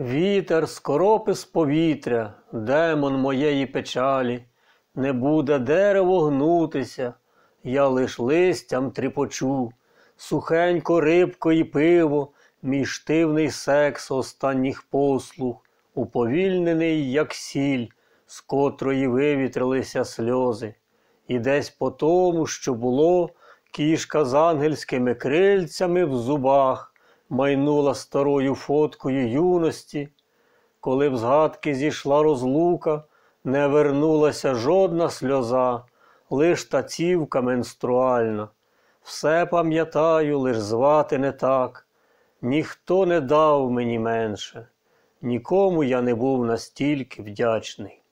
Вітер скоропи з повітря, демон моєї печалі, не буде дерево гнутися, я лиш листям тріпочу, сухенько рибко і пиво, мій штивний секс останніх послуг, уповільнений, як сіль, з котрої вивітрилися сльози. І десь по тому, що було, кішка з ангельськими крильцями в зубах майнула старою фоткою юності, коли в згадки зійшла розлука, не вернулася жодна сльоза, лиш та цівка менструальна. Все пам'ятаю, лиш звати не так. Ніхто не дав мені менше, нікому я не був настільки вдячний.